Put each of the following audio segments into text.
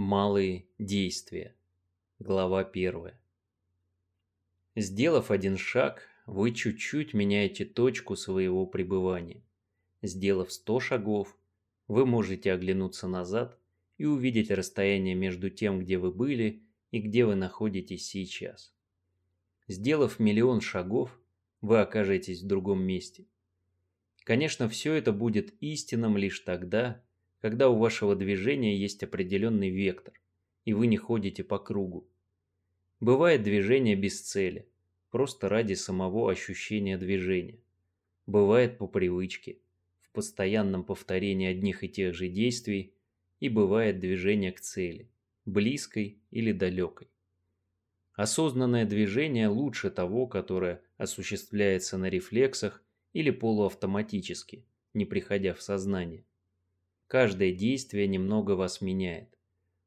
Малые действия. Глава 1. Сделав один шаг, вы чуть-чуть меняете точку своего пребывания. Сделав 100 шагов, вы можете оглянуться назад и увидеть расстояние между тем, где вы были и где вы находитесь сейчас. Сделав миллион шагов, вы окажетесь в другом месте. Конечно, все это будет истинным лишь тогда, когда у вашего движения есть определенный вектор, и вы не ходите по кругу. Бывает движение без цели, просто ради самого ощущения движения. Бывает по привычке, в постоянном повторении одних и тех же действий, и бывает движение к цели, близкой или далекой. Осознанное движение лучше того, которое осуществляется на рефлексах или полуавтоматически, не приходя в сознание. Каждое действие немного вас меняет.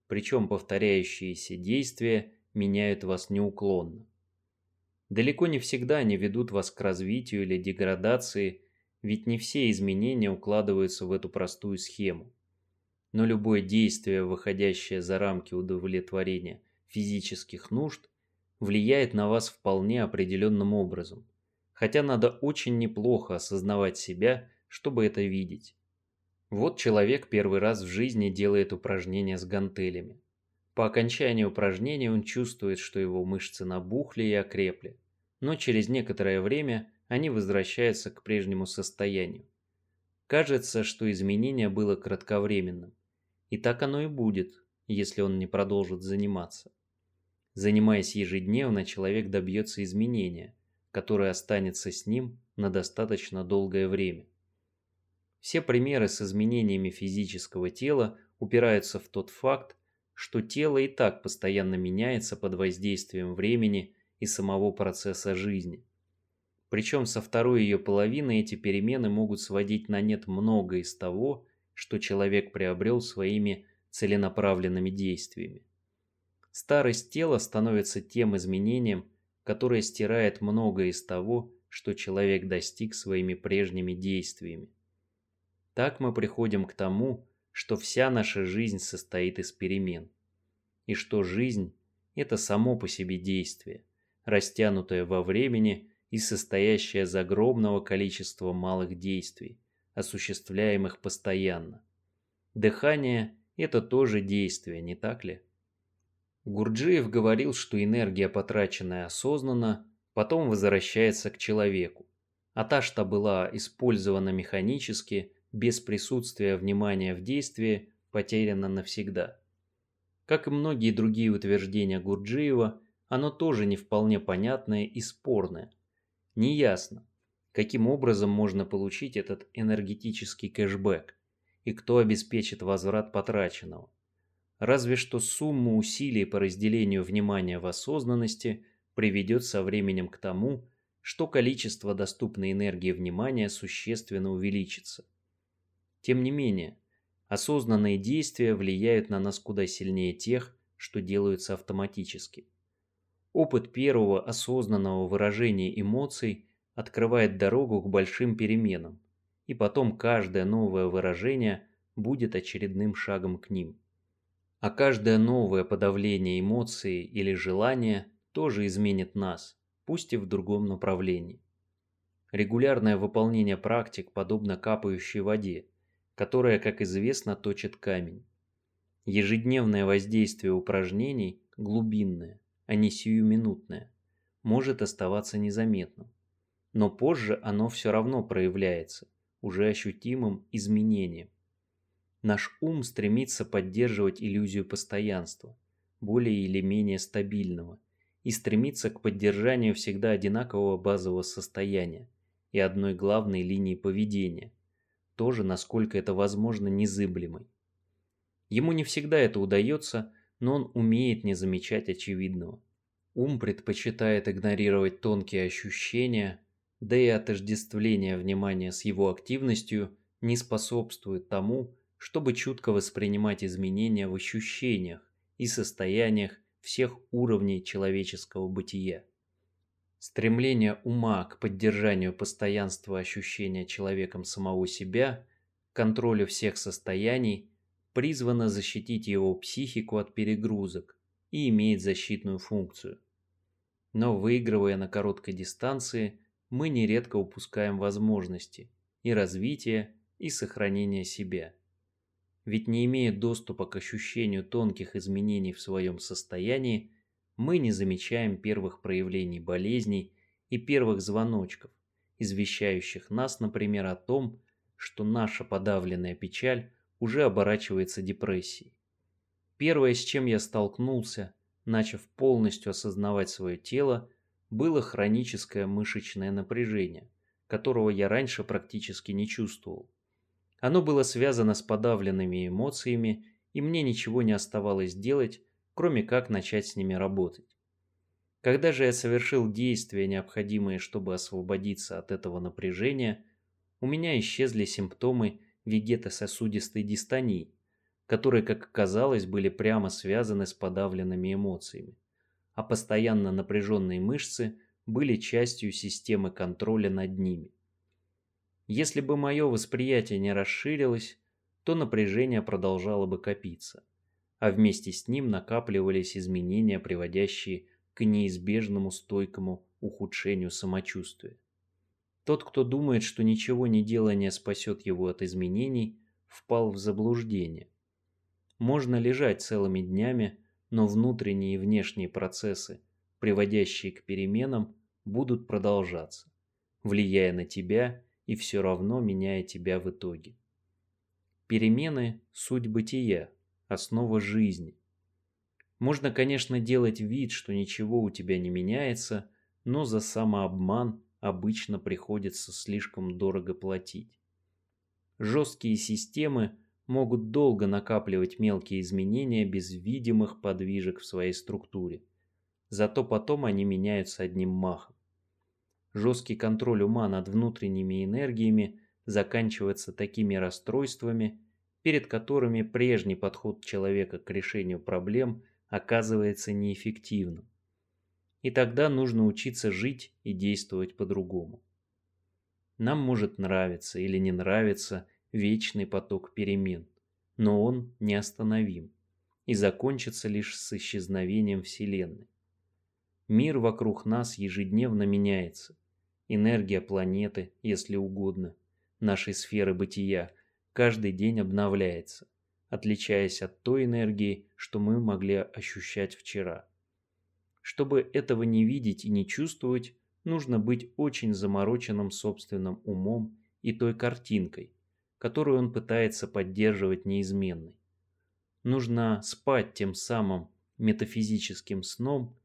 Причем повторяющиеся действия меняют вас неуклонно. Далеко не всегда они ведут вас к развитию или деградации, ведь не все изменения укладываются в эту простую схему. Но любое действие, выходящее за рамки удовлетворения физических нужд, влияет на вас вполне определенным образом. Хотя надо очень неплохо осознавать себя, чтобы это видеть. Вот человек первый раз в жизни делает упражнения с гантелями. По окончании упражнения он чувствует, что его мышцы набухли и окрепли, но через некоторое время они возвращаются к прежнему состоянию. Кажется, что изменение было кратковременным. И так оно и будет, если он не продолжит заниматься. Занимаясь ежедневно, человек добьется изменения, которое останется с ним на достаточно долгое время. Все примеры с изменениями физического тела упираются в тот факт, что тело и так постоянно меняется под воздействием времени и самого процесса жизни. Причем со второй ее половины эти перемены могут сводить на нет многое из того, что человек приобрел своими целенаправленными действиями. Старость тела становится тем изменением, которое стирает многое из того, что человек достиг своими прежними действиями. Так мы приходим к тому, что вся наша жизнь состоит из перемен. И что жизнь – это само по себе действие, растянутое во времени и состоящее из огромного количества малых действий, осуществляемых постоянно. Дыхание – это тоже действие, не так ли? Гурджиев говорил, что энергия, потраченная осознанно, потом возвращается к человеку, а та, что была использована механически – без присутствия внимания в действии потеряно навсегда. Как и многие другие утверждения Гурджиева, оно тоже не вполне понятное и спорное. Неясно, каким образом можно получить этот энергетический кэшбэк и кто обеспечит возврат потраченного. Разве что сумма усилий по разделению внимания в осознанности приведет со временем к тому, что количество доступной энергии внимания существенно увеличится. Тем не менее, осознанные действия влияют на нас куда сильнее тех, что делаются автоматически. Опыт первого осознанного выражения эмоций открывает дорогу к большим переменам, и потом каждое новое выражение будет очередным шагом к ним. А каждое новое подавление эмоций или желания тоже изменит нас, пусть и в другом направлении. Регулярное выполнение практик подобно капающей воде – которая, как известно, точит камень. Ежедневное воздействие упражнений глубинное, а не сиюминутное, может оставаться незаметным. Но позже оно все равно проявляется, уже ощутимым изменением. Наш ум стремится поддерживать иллюзию постоянства, более или менее стабильного, и стремится к поддержанию всегда одинакового базового состояния и одной главной линии поведения – тоже, насколько это возможно, незыблемой. Ему не всегда это удается, но он умеет не замечать очевидного. Ум предпочитает игнорировать тонкие ощущения, да и отождествление внимания с его активностью не способствует тому, чтобы чутко воспринимать изменения в ощущениях и состояниях всех уровней человеческого бытия. Стремление ума к поддержанию постоянства ощущения человеком самого себя, контролю всех состояний, призвана защитить его психику от перегрузок и имеет защитную функцию. Но выигрывая на короткой дистанции, мы нередко упускаем возможности и развития, и сохранения себя. Ведь не имея доступа к ощущению тонких изменений в своем состоянии, мы не замечаем первых проявлений болезней и первых звоночков, извещающих нас, например, о том, что наша подавленная печаль уже оборачивается депрессией. Первое, с чем я столкнулся, начав полностью осознавать свое тело, было хроническое мышечное напряжение, которого я раньше практически не чувствовал. Оно было связано с подавленными эмоциями, и мне ничего не оставалось делать, кроме как начать с ними работать. Когда же я совершил действия, необходимые, чтобы освободиться от этого напряжения, у меня исчезли симптомы вегетососудистой дистонии, которые, как оказалось, были прямо связаны с подавленными эмоциями, а постоянно напряженные мышцы были частью системы контроля над ними. Если бы мое восприятие не расширилось, то напряжение продолжало бы копиться, а вместе с ним накапливались изменения, приводящие к неизбежному стойкому ухудшению самочувствия. Тот, кто думает, что ничего не делание спасет его от изменений, впал в заблуждение. Можно лежать целыми днями, но внутренние и внешние процессы, приводящие к переменам, будут продолжаться, влияя на тебя и все равно меняя тебя в итоге. Перемены – суть бытия, основа жизни. Можно, конечно, делать вид, что ничего у тебя не меняется, но за самообман обычно приходится слишком дорого платить. Жесткие системы могут долго накапливать мелкие изменения без видимых подвижек в своей структуре. Зато потом они меняются одним махом. Жесткий контроль ума над внутренними энергиями заканчивается такими расстройствами, перед которыми прежний подход человека к решению проблем оказывается неэффективным. И тогда нужно учиться жить и действовать по-другому. Нам может нравиться или не нравиться вечный поток перемен, но он неостановим и закончится лишь с исчезновением Вселенной. Мир вокруг нас ежедневно меняется, энергия планеты, если угодно, нашей сферы бытия, каждый день обновляется, отличаясь от той энергии, что мы могли ощущать вчера. Чтобы этого не видеть и не чувствовать, нужно быть очень замороченным собственным умом и той картинкой, которую он пытается поддерживать неизменной. Нужно спать тем самым метафизическим сном,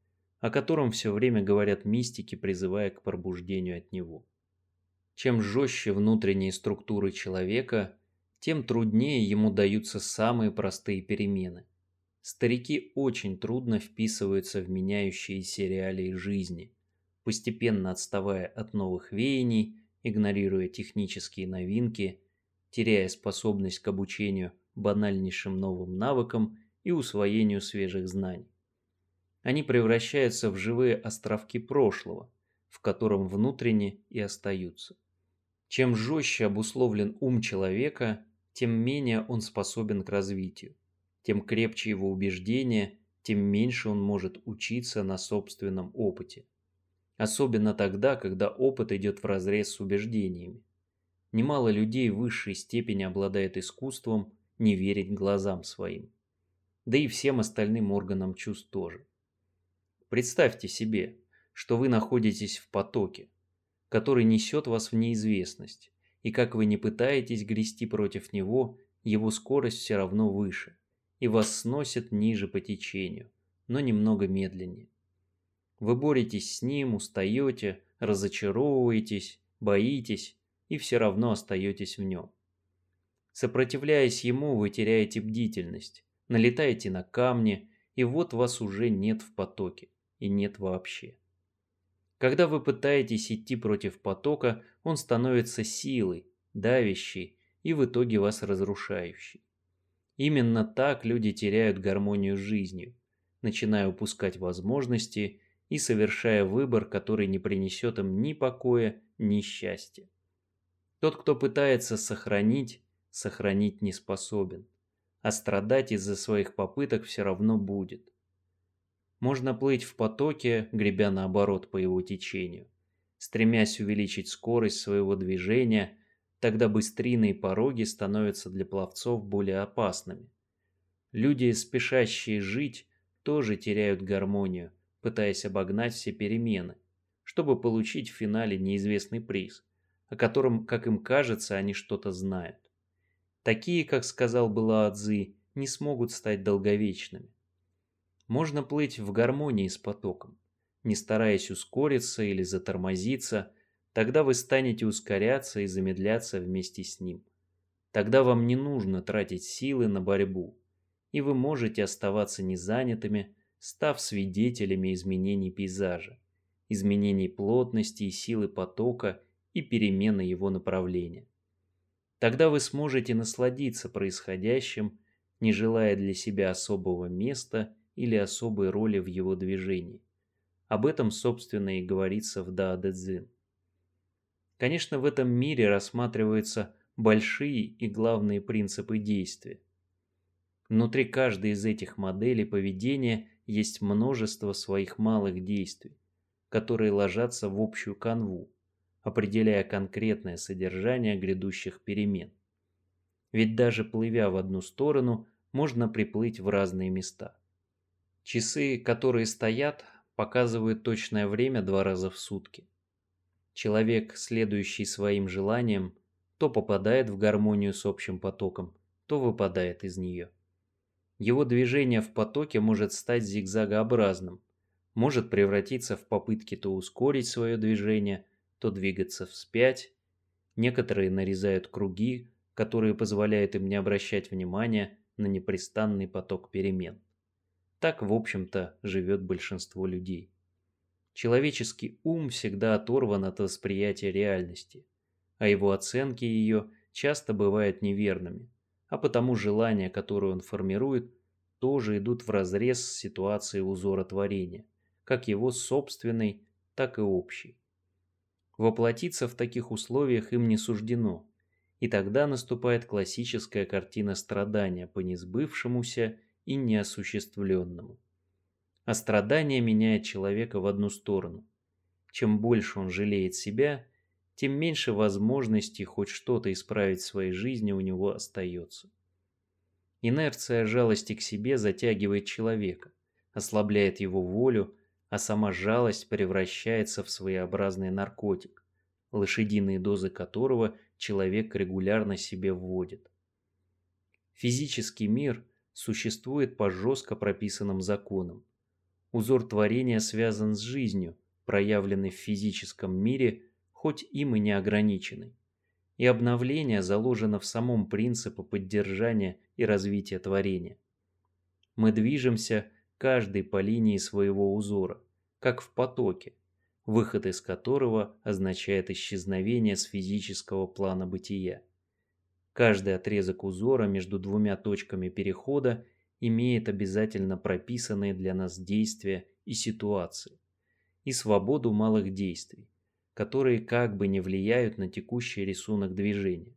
о котором все время говорят мистики, призывая к пробуждению от него. Чем жестче внутренние структуры человека, тем труднее ему даются самые простые перемены. Старики очень трудно вписываются в меняющиеся реалии жизни, постепенно отставая от новых веяний, игнорируя технические новинки, теряя способность к обучению банальнейшим новым навыкам и усвоению свежих знаний они превращаются в живые островки прошлого, в котором внутренне и остаются. Чем жестче обусловлен ум человека, тем менее он способен к развитию, тем крепче его убеждения, тем меньше он может учиться на собственном опыте. Особенно тогда, когда опыт идет вразрез с убеждениями. Немало людей в высшей степени обладает искусством не верить глазам своим. Да и всем остальным органам чувств тоже. Представьте себе, что вы находитесь в потоке, который несет вас в неизвестность, и как вы не пытаетесь грести против него, его скорость все равно выше, и вас сносит ниже по течению, но немного медленнее. Вы боретесь с ним, устаете, разочаровываетесь, боитесь и все равно остаетесь в нем. Сопротивляясь ему, вы теряете бдительность, налетаете на камни, и вот вас уже нет в потоке и нет вообще. Когда вы пытаетесь идти против потока, он становится силой, давящей и в итоге вас разрушающей. Именно так люди теряют гармонию с жизнью, начиная упускать возможности и совершая выбор, который не принесет им ни покоя, ни счастья. Тот, кто пытается сохранить, сохранить не способен. а страдать из-за своих попыток все равно будет. Можно плыть в потоке, гребя наоборот по его течению, стремясь увеличить скорость своего движения, тогда быстрины и пороги становятся для пловцов более опасными. Люди, спешащие жить, тоже теряют гармонию, пытаясь обогнать все перемены, чтобы получить в финале неизвестный приз, о котором, как им кажется, они что-то знают. Такие, как сказал была Адзи, не смогут стать долговечными. Можно плыть в гармонии с потоком, не стараясь ускориться или затормозиться, тогда вы станете ускоряться и замедляться вместе с ним. Тогда вам не нужно тратить силы на борьбу, и вы можете оставаться незанятыми, став свидетелями изменений пейзажа, изменений плотности и силы потока и перемены его направления. Тогда вы сможете насладиться происходящим, не желая для себя особого места или особой роли в его движении. Об этом, собственно, и говорится в Дао Цзин. Конечно, в этом мире рассматриваются большие и главные принципы действия. Внутри каждой из этих моделей поведения есть множество своих малых действий, которые ложатся в общую канву, определяя конкретное содержание грядущих перемен. Ведь даже плывя в одну сторону, можно приплыть в разные места. Часы, которые стоят, показывают точное время два раза в сутки. Человек, следующий своим желаниям, то попадает в гармонию с общим потоком, то выпадает из нее. Его движение в потоке может стать зигзагообразным, может превратиться в попытки то ускорить свое движение, то двигаться вспять. Некоторые нарезают круги, которые позволяют им не обращать внимания на непрестанный поток перемен. Так, в общем-то, живет большинство людей. Человеческий ум всегда оторван от восприятия реальности, а его оценки ее часто бывают неверными, а потому желания, которые он формирует, тоже идут вразрез с ситуацией узора творения, как его собственной, так и общей. Воплотиться в таких условиях им не суждено, и тогда наступает классическая картина страдания по несбывшемуся и неосуществленному. А страдание меняет человека в одну сторону. Чем больше он жалеет себя, тем меньше возможностей хоть что-то исправить в своей жизни у него остается. Инерция жалости к себе затягивает человека, ослабляет его волю, а сама жалость превращается в своеобразный наркотик, лошадиные дозы которого человек регулярно себе вводит. Физический мир – существует по жестко прописанным законам. Узор творения связан с жизнью, проявленной в физическом мире, хоть им и не ограниченной. И обновление заложено в самом принципе поддержания и развития творения. Мы движемся каждый по линии своего узора, как в потоке, выход из которого означает исчезновение с физического плана бытия. Каждый отрезок узора между двумя точками перехода имеет обязательно прописанные для нас действия и ситуации, и свободу малых действий, которые как бы не влияют на текущий рисунок движения.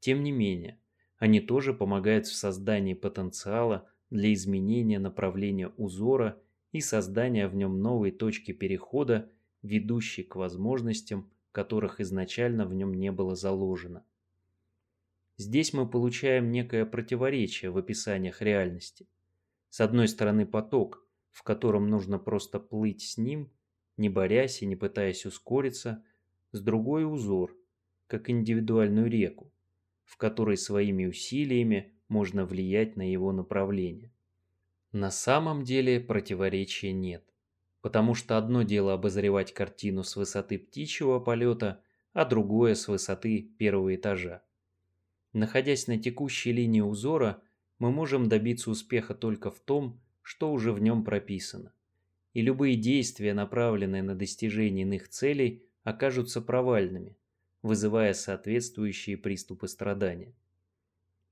Тем не менее, они тоже помогают в создании потенциала для изменения направления узора и создания в нем новой точки перехода, ведущей к возможностям, которых изначально в нем не было заложено. Здесь мы получаем некое противоречие в описаниях реальности. С одной стороны поток, в котором нужно просто плыть с ним, не борясь и не пытаясь ускориться, с другой узор, как индивидуальную реку, в которой своими усилиями можно влиять на его направление. На самом деле противоречия нет, потому что одно дело обозревать картину с высоты птичьего полета, а другое с высоты первого этажа. Находясь на текущей линии узора, мы можем добиться успеха только в том, что уже в нем прописано. И любые действия, направленные на достижение иных целей, окажутся провальными, вызывая соответствующие приступы страдания.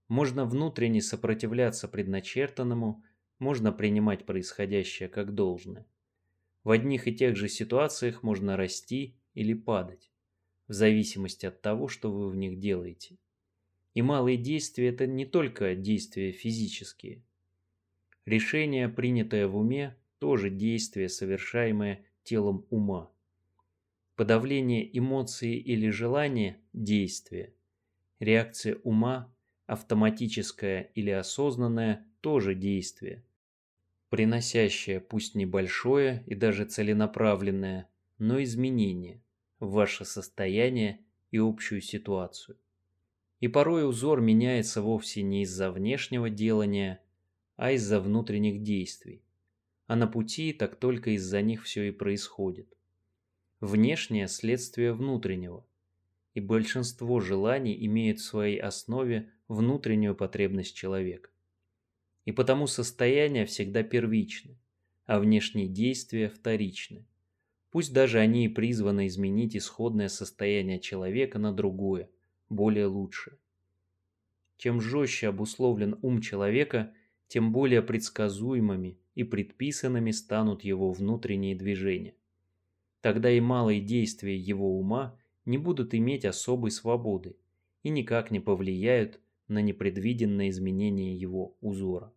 Можно внутренне сопротивляться предначертанному, можно принимать происходящее как должное. В одних и тех же ситуациях можно расти или падать, в зависимости от того, что вы в них делаете. И малые действия – это не только действия физические. Решение, принятое в уме, тоже действие, совершаемое телом ума. Подавление эмоции или желания – действие. Реакция ума, автоматическая или осознанная, тоже действие. Приносящее пусть небольшое и даже целенаправленное, но изменение в ваше состояние и общую ситуацию. И порой узор меняется вовсе не из-за внешнего делания, а из-за внутренних действий. А на пути так только из-за них все и происходит. Внешнее – следствие внутреннего, и большинство желаний имеют в своей основе внутреннюю потребность человека. И потому состояния всегда первичны, а внешние действия вторичны. Пусть даже они и призваны изменить исходное состояние человека на другое, более лучшее. Чем жестче обусловлен ум человека, тем более предсказуемыми и предписанными станут его внутренние движения тогда и малые действия его ума не будут иметь особой свободы и никак не повлияют на непредвиденное изменение его узора.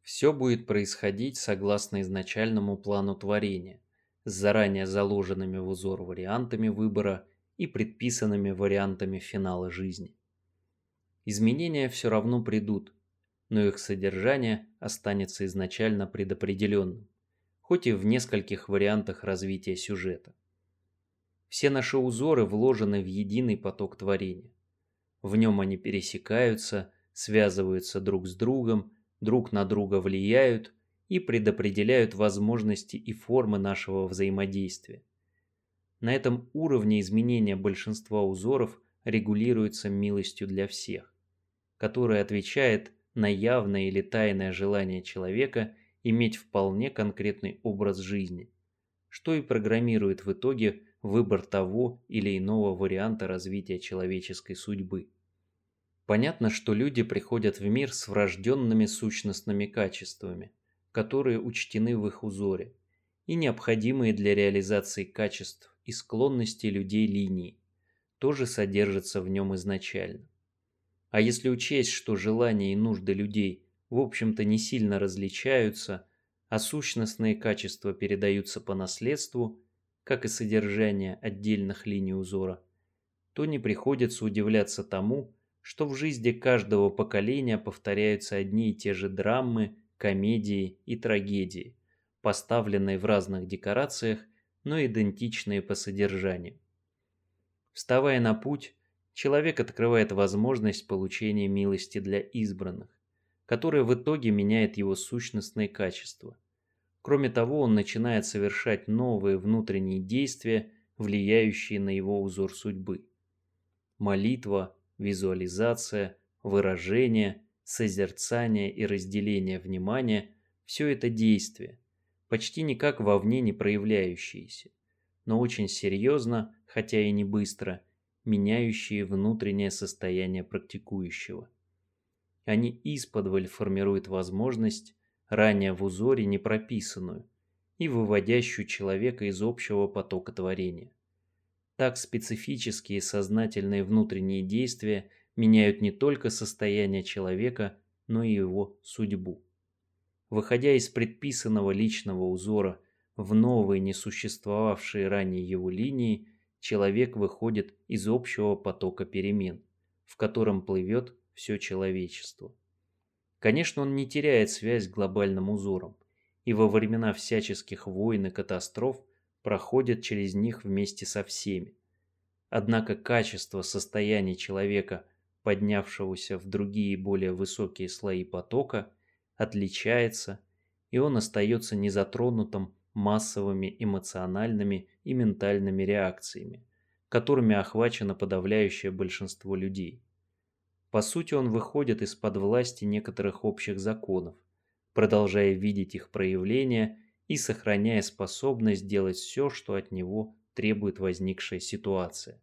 Все будет происходить согласно изначальному плану творения, с заранее заложенными в узор вариантами выбора и предписанными вариантами финала жизни. Изменения все равно придут, но их содержание останется изначально предопределенным хоть и в нескольких вариантах развития сюжета. Все наши узоры вложены в единый поток творения. В нем они пересекаются, связываются друг с другом, друг на друга влияют и предопределяют возможности и формы нашего взаимодействия. На этом уровне изменения большинства узоров регулируется милостью для всех, которая отвечает на явное или тайное желание человека иметь вполне конкретный образ жизни, что и программирует в итоге выбор того или иного варианта развития человеческой судьбы. Понятно, что люди приходят в мир с врожденными сущностными качествами, которые учтены в их узоре, и необходимые для реализации качеств и склонностей людей линии, тоже содержатся в нем изначально. А если учесть, что желания и нужды людей в общем-то не сильно различаются, а сущностные качества передаются по наследству, как и содержание отдельных линий узора, то не приходится удивляться тому, что в жизни каждого поколения повторяются одни и те же драмы, комедии и трагедии, поставленные в разных декорациях, но идентичные по содержанию. Вставая на путь, человек открывает возможность получения милости для избранных, которое в итоге меняет его сущностные качества. Кроме того, он начинает совершать новые внутренние действия, влияющие на его узор судьбы. Молитва, визуализация, выражение, созерцание и разделение внимания – все это действия, почти никак вовне не проявляющиеся, но очень серьезно, хотя и не быстро, меняющие внутреннее состояние практикующего. Они исподволь формируют возможность, ранее в узоре не прописанную, и выводящую человека из общего потока творения. Так специфические сознательные внутренние действия меняют не только состояние человека, но и его судьбу. Выходя из предписанного личного узора в новые несуществовавшие ранее его линии, человек выходит из общего потока перемен, в котором плывет все человечество. Конечно, он не теряет связь с глобальным узором, и во времена всяческих войн и катастроф проходит через них вместе со всеми. Однако качество состояния человека, поднявшегося в другие более высокие слои потока, отличается, и он остается незатронутым массовыми эмоциональными и ментальными реакциями, которыми охвачено подавляющее большинство людей. По сути, он выходит из-под власти некоторых общих законов, продолжая видеть их проявления и сохраняя способность делать все, что от него требует возникшая ситуация,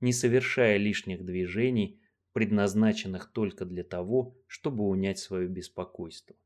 не совершая лишних движений, предназначенных только для того, чтобы унять свое беспокойство.